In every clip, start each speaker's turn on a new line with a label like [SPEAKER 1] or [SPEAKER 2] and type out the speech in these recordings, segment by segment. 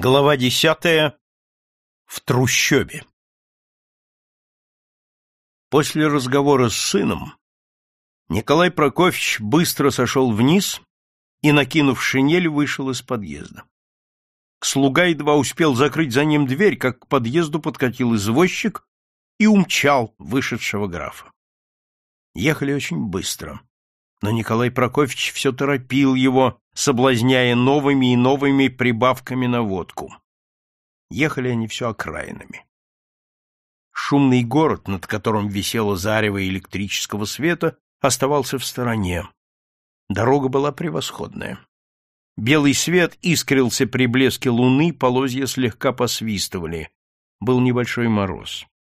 [SPEAKER 1] Глава десятая. В трущобе. После разговора с сыном Николай Прокофьевич быстро сошел вниз и, накинув шинель, вышел из подъезда. Слуга едва успел закрыть за ним дверь, как к подъезду подкатил извозчик и умчал вышедшего графа. Ехали очень быстро, но Николай Прокофьевич все торопил его, соблазняя новыми и новыми прибавками на водку. Ехали они все окраинами. Шумный город, над которым висело зарево электрического света, оставался в стороне. Дорога была превосходная. Белый свет искрился при блеске луны, полозья слегка посвистывали. Был небольшой мороз. —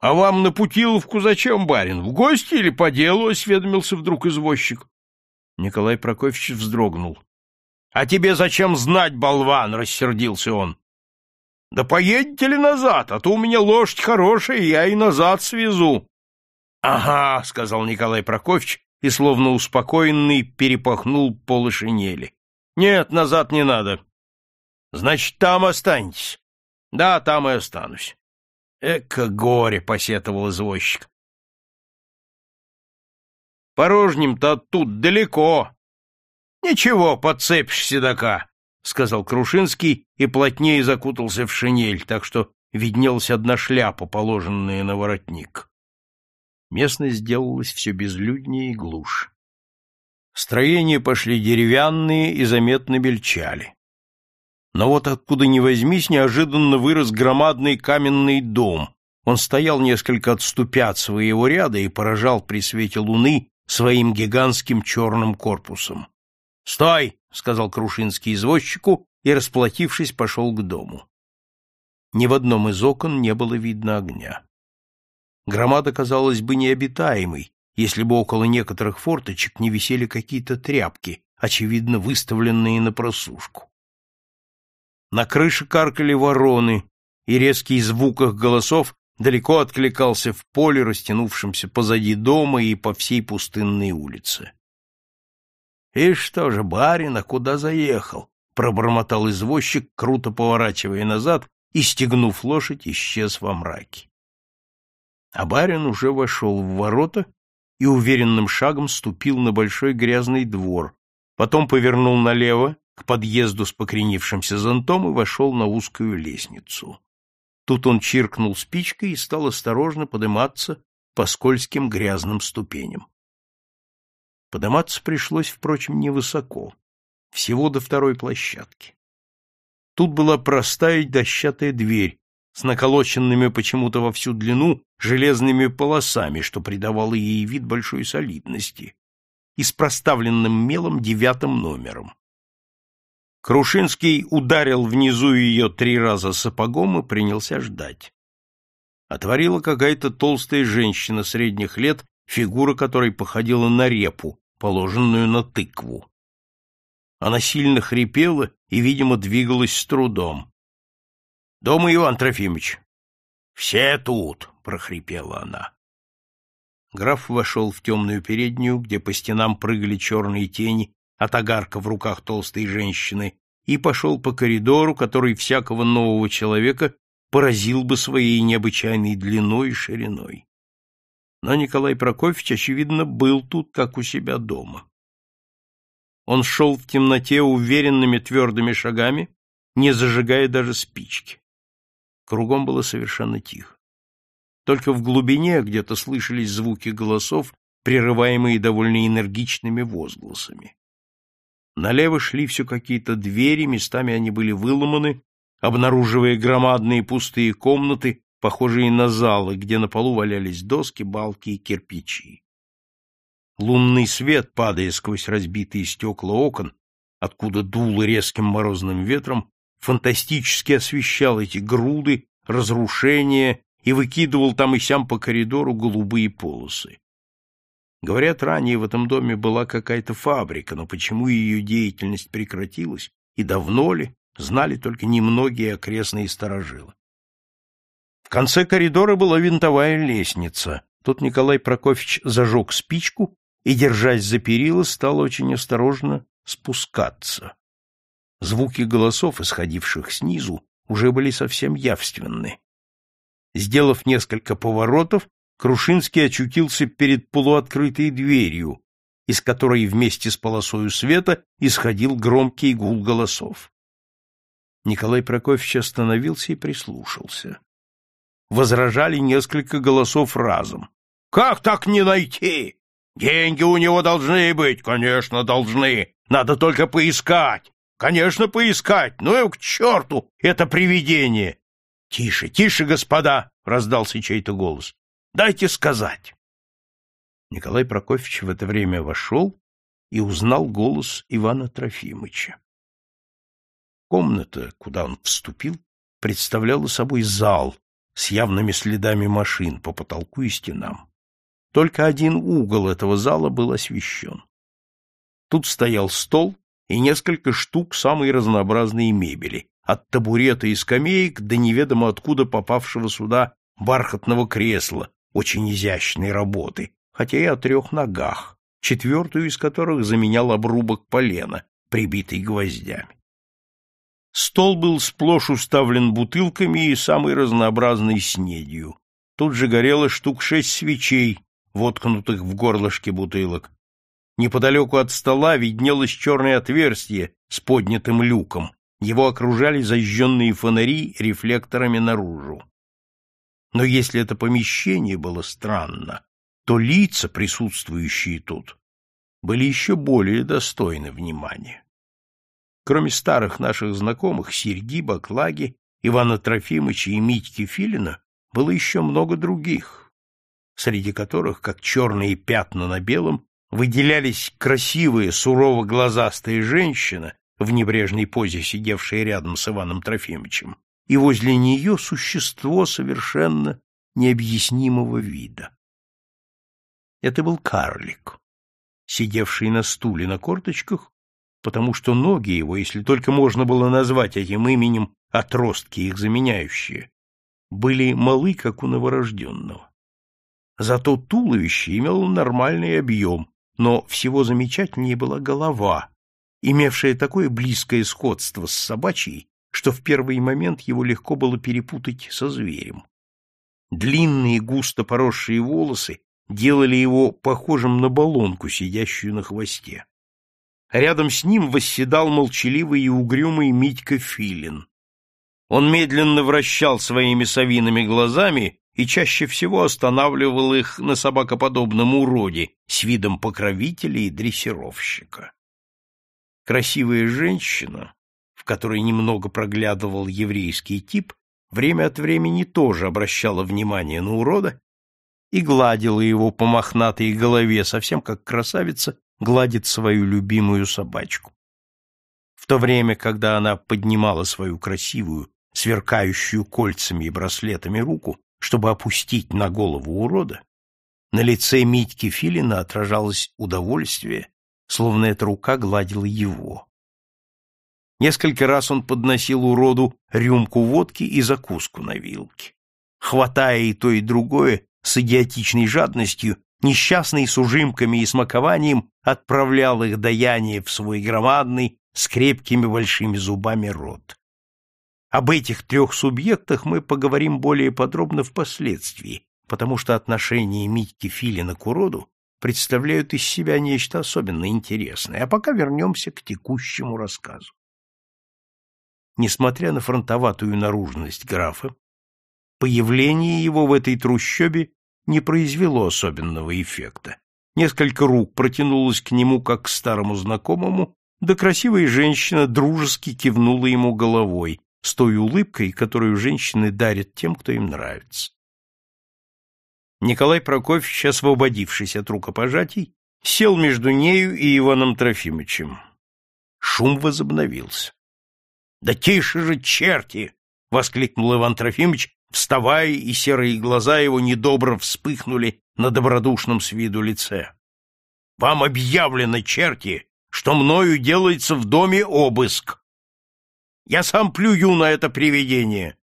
[SPEAKER 1] А вам на Путиловку зачем, барин? В гости или по делу? — осведомился вдруг извозчик. Николай Прокофьевич вздрогнул. — А тебе зачем знать, болван? — рассердился он. — Да поедете ли назад, а то у меня лошадь хорошая, я и назад свезу. — Ага, — сказал Николай Прокофьевич и, словно успокоенный, перепахнул полы шинели. — Нет, назад не надо. — Значит, там останетесь. — Да, там и останусь. — Эка горе, — посетовал извозчик. Порожним-то оттуда далеко. — Ничего, подцепишь седока, — сказал Крушинский и плотнее закутался в шинель, так что виднелась одна шляпа, положенная на воротник. Местность сделалась все безлюднее и глуше. Строения пошли деревянные и заметно мельчали. Но вот откуда ни возьмись, неожиданно вырос громадный каменный дом. Он стоял несколько отступя от своего ряда и поражал при свете луны своим гигантским черным корпусом. «Стой!» — сказал Крушинский извозчику и, расплатившись, пошел к дому. Ни в одном из окон не было видно огня. Громада казалась бы необитаемой, если бы около некоторых форточек не висели какие-то тряпки, очевидно выставленные на просушку. На крыше каркали вороны, и резкий звук их голосов далеко откликался в поле, растянувшемся позади дома и по всей пустынной улице. — И что же, барин, а куда заехал? — пробормотал извозчик, круто поворачивая назад и, стегнув лошадь, исчез во мраке. А барин уже вошел в ворота и уверенным шагом ступил на большой грязный двор, потом повернул налево к подъезду с покренившимся зонтом и вошел на узкую лестницу. Тут он чиркнул спичкой и стал осторожно подниматься по скользким грязным ступеням. Подниматься пришлось, впрочем, невысоко, всего до второй площадки. Тут была простая дощатая дверь с наколоченными почему-то во всю длину железными полосами, что придавало ей вид большой солидности, и с проставленным мелом девятым номером. Крушинский ударил внизу ее три раза сапогом и принялся ждать. Отворила какая-то толстая женщина средних лет, фигура которой походила на репу, положенную на тыкву. Она сильно хрипела и, видимо, двигалась с трудом. — Дома, Иван Трофимович? — Все тут, — прохрипела она. Граф вошел в темную переднюю, где по стенам прыгали черные тени от огарка в руках толстой женщины, и пошел по коридору, который всякого нового человека поразил бы своей необычайной длиной и шириной. Но Николай Прокофьевич, очевидно, был тут, как у себя дома. Он шел в темноте уверенными твердыми шагами, не зажигая даже спички. Кругом было совершенно тихо. Только в глубине где-то слышались звуки голосов, прерываемые довольно энергичными возгласами. Налево шли все какие-то двери, местами они были выломаны, обнаруживая громадные пустые комнаты, похожие на залы, где на полу валялись доски, балки и кирпичи. Лунный свет, падая сквозь разбитые стекла окон, откуда дуло резким морозным ветром, фантастически освещал эти груды, разрушения и выкидывал там и сям по коридору голубые полосы. Говорят, ранее в этом доме была какая-то фабрика, но почему ее деятельность прекратилась и давно ли, знали только немногие окрестные сторожилы. В конце коридора была винтовая лестница. Тут Николай Прокофьевич зажег спичку и, держась за перила, стал очень осторожно спускаться. Звуки голосов, исходивших снизу, уже были совсем явственны. Сделав несколько поворотов, Крушинский очутился перед полуоткрытой дверью, из которой вместе с полосою света исходил громкий гул голосов. Николай Прокофьевич остановился и прислушался. Возражали несколько голосов разом. — Как так не найти? Деньги у него должны быть, конечно, должны. Надо только поискать. Конечно, поискать. Ну и к черту это привидение. — Тише, тише, господа! — раздался чей-то голос. — Дайте сказать. Николай Прокофьевич в это время вошел и узнал голос Ивана Трофимыча. Комната, куда он вступил, представляла собой зал с явными следами машин по потолку и стенам. Только один угол этого зала был освещен. Тут стоял стол и несколько штук самой разнообразной мебели, от табурета и скамеек до неведомо откуда попавшего сюда бархатного кресла, очень изящной работы, хотя и о трех ногах, четвертую из которых заменял обрубок полена, прибитый гвоздями. Стол был сплошь уставлен бутылками и самой разнообразной снедью. Тут же горело штук шесть свечей, воткнутых в горлышки бутылок. Неподалеку от стола виднелось черное отверстие с поднятым люком, его окружали зажженные фонари рефлекторами наружу. Но если это помещение было странно, то лица, присутствующие тут, были еще более достойны внимания. Кроме старых наших знакомых Серги, Баклаги, Ивана Трофимовича и Митьки Филина, было еще много других, среди которых, как черные пятна на белом, выделялись красивая, сурово-глазастая женщина в небрежной позе сидевшая рядом с Иваном Трофимовичем, и возле нее существо совершенно необъяснимого вида. Это был карлик, сидевший на стуле на корточках, потому что ноги его, если только можно было назвать этим именем отростки их заменяющие, были малы, как у новорожденного. Зато туловище имело нормальный объем, но всего замечательнее была голова, имевшее такое близкое сходство с собачьей, что в первый момент его легко было перепутать со зверем. Длинные густо поросшие волосы делали его похожим на баллонку, сидящую на хвосте. Рядом с ним восседал молчаливый и угрюмый Митька Филин. Он медленно вращал своими совиными глазами и чаще всего останавливал их на собакоподобном уроде с видом покровителя и дрессировщика. Красивая женщина, которой немного проглядывал еврейский тип, время от времени тоже обращала внимание на урода и гладила его по мохнатой голове, совсем как красавица гладит свою любимую собачку. В то время, когда она поднимала свою красивую, сверкающую кольцами и браслетами руку, чтобы опустить на голову урода, на лице Митьки Филина отражалось удовольствие словно эта рука гладила его. Несколько раз он подносил уроду рюмку водки и закуску на вилке. Хватая и то, и другое, с идиотичной жадностью, несчастный с ужимками и смакованием отправлял их даяние в свой громадный, с крепкими большими зубами рот. Об этих трех субъектах мы поговорим более подробно впоследствии, потому что отношение Митьки Филина к уроду представляют из себя нечто особенно интересное, а пока вернемся к текущему рассказу. Несмотря на фронтоватую наружность графа, появление его в этой трущобе не произвело особенного эффекта. Несколько рук протянулось к нему как к старому знакомому, да красивая женщина дружески кивнула ему головой с той улыбкой, которую женщины дарят тем, кто им нравится. Николай Прокофьевич, освободившись от рукопожатий, сел между нею и Иваном Трофимовичем. Шум возобновился. — Да тише же, черти! — воскликнул Иван Трофимович, вставая, и серые глаза его недобро вспыхнули на добродушном с виду лице. — Вам объявлено, черти, что мною делается в доме обыск. Я сам плюю на это привидение.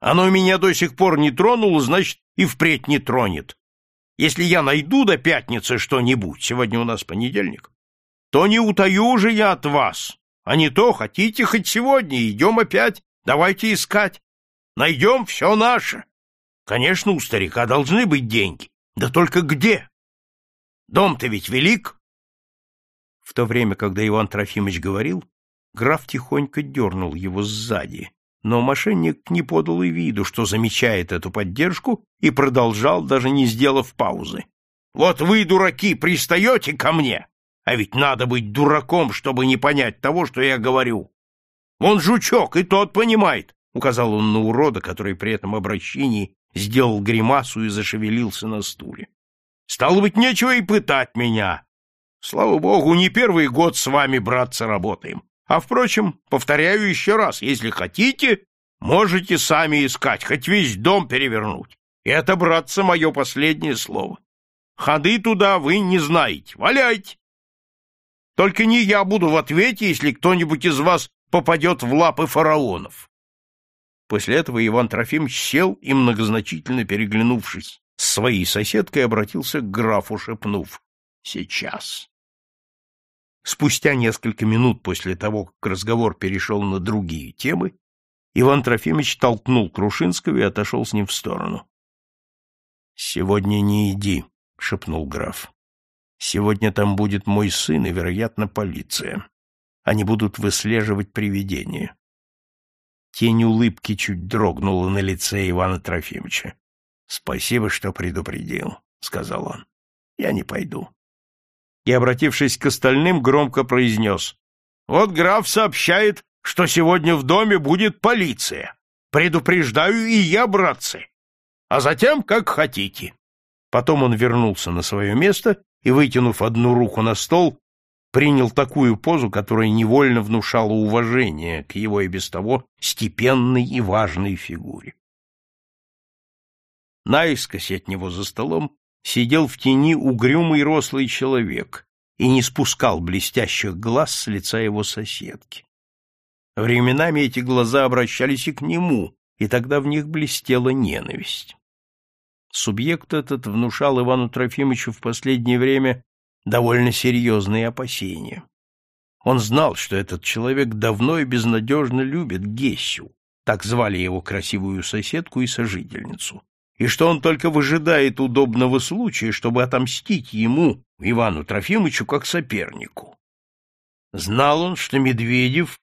[SPEAKER 1] Оно меня до сих пор не тронуло, значит, и впредь не тронет. Если я найду до пятницы что-нибудь, сегодня у нас понедельник, то не утаю же я от вас, А не то, хотите хоть сегодня, идем опять, давайте искать. Найдем все наше. Конечно, у старика должны быть деньги. Да только где? Дом-то ведь велик. В то время, когда Иван Трофимович говорил, граф тихонько дернул его сзади, но мошенник не подал и виду, что замечает эту поддержку, и продолжал, даже не сделав паузы. «Вот вы, дураки, пристаете ко мне, а ведь надо быть дураком, чтобы не понять того, что я говорю. Он жучок, и тот понимает», — указал он на урода, который при этом обращении сделал гримасу и зашевелился на стуле. «Стало быть, нечего и пытать меня. Слава богу, не первый год с вами, братцы, работаем. А, впрочем, повторяю еще раз, если хотите, можете сами искать, хоть весь дом перевернуть. Это, братцы, мое последнее слово. Ходы туда вы не знаете. Валяйте! Только не я буду в ответе, если кто-нибудь из вас попадет в лапы фараонов. После этого Иван Трофимович сел и, многозначительно переглянувшись с своей соседкой, обратился к графу, шепнув «Сейчас». Спустя несколько минут после того, как разговор перешел на другие темы, Иван Трофимович толкнул Крушинского и отошел с ним в сторону. — Сегодня не иди, — шепнул граф. — Сегодня там будет мой сын и, вероятно, полиция. Они будут выслеживать привидение. Тень улыбки чуть дрогнула на лице Ивана Трофимовича. — Спасибо, что предупредил, — сказал он. — Я не пойду и, обратившись к остальным, громко произнес. — Вот граф сообщает, что сегодня в доме будет полиция. Предупреждаю и я, братцы. А затем, как хотите. Потом он вернулся на свое место и, вытянув одну руку на стол, принял такую позу, которая невольно внушала уважение к его и без того степенной и важной фигуре. Наискось от него за столом сидел в тени угрюмый рослый человек и не спускал блестящих глаз с лица его соседки. Временами эти глаза обращались и к нему, и тогда в них блестела ненависть. Субъект этот внушал Ивану Трофимовичу в последнее время довольно серьезные опасения. Он знал, что этот человек давно и безнадежно любит Гессю, так звали его красивую соседку и сожительницу, и что он только выжидает удобного случая, чтобы отомстить ему, Ивану Трофимовичу, как сопернику. Знал он, что Медведев,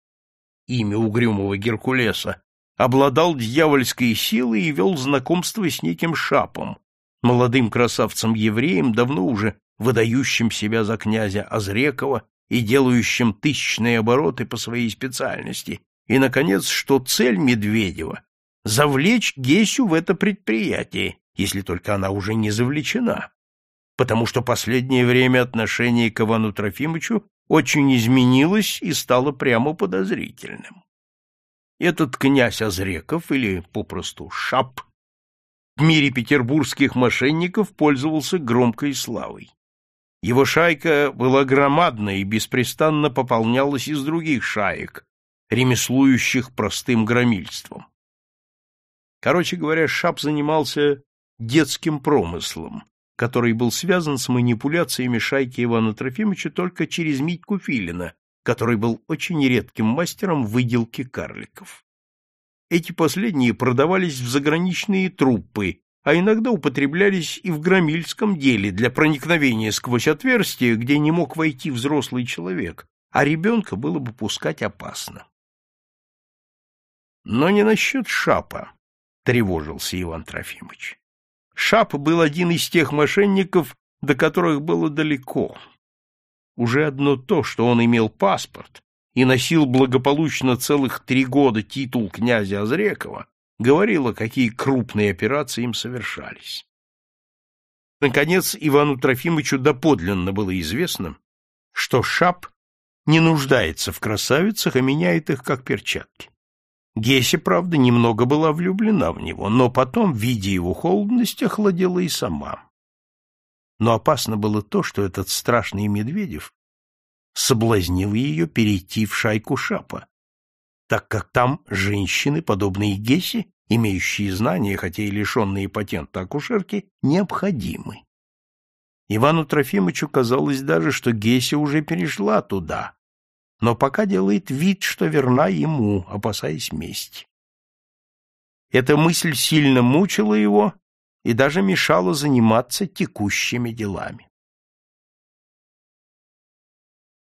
[SPEAKER 1] имя угрюмого Геркулеса, обладал дьявольской силой и вел знакомство с неким Шапом, молодым красавцем-евреем, давно уже выдающим себя за князя Азрекова и делающим тысячные обороты по своей специальности, и, наконец, что цель Медведева завлечь Гесю в это предприятие, если только она уже не завлечена, потому что последнее время отношение к Ивану Трофимовичу очень изменилось и стало прямо подозрительным. Этот князь Азреков, или попросту Шап, в мире петербургских мошенников пользовался громкой славой. Его шайка была громадной и беспрестанно пополнялась из других шаек, ремеслующих простым громильством. Короче говоря, Шап занимался детским промыслом, который был связан с манипуляциями шайки Ивана Трофимовича только через Митьку Филина, который был очень редким мастером выделки карликов. Эти последние продавались в заграничные труппы, а иногда употреблялись и в громильском деле для проникновения сквозь отверстие, где не мог войти взрослый человек, а ребенка было бы пускать опасно. Но не насчет шапа. — тревожился Иван Трофимович. Шап был один из тех мошенников, до которых было далеко. Уже одно то, что он имел паспорт и носил благополучно целых три года титул князя Озрекова, говорило, какие крупные операции им совершались. Наконец, Ивану Трофимовичу доподлинно было известно, что Шап не нуждается в красавицах, а меняет их как перчатки. Геся, правда, немного была влюблена в него, но потом, видя его холодность, охладела и сама. Но опасно было то, что этот страшный Медведев соблазнил ее перейти в шайку Шапа, так как там женщины, подобные Гесе, имеющие знания, хотя и лишенные патента акушерки, необходимы. Ивану Трофимовичу казалось даже, что Геся уже перешла туда, но пока делает вид, что верна ему, опасаясь мести. Эта мысль сильно мучила его и даже мешала заниматься текущими делами.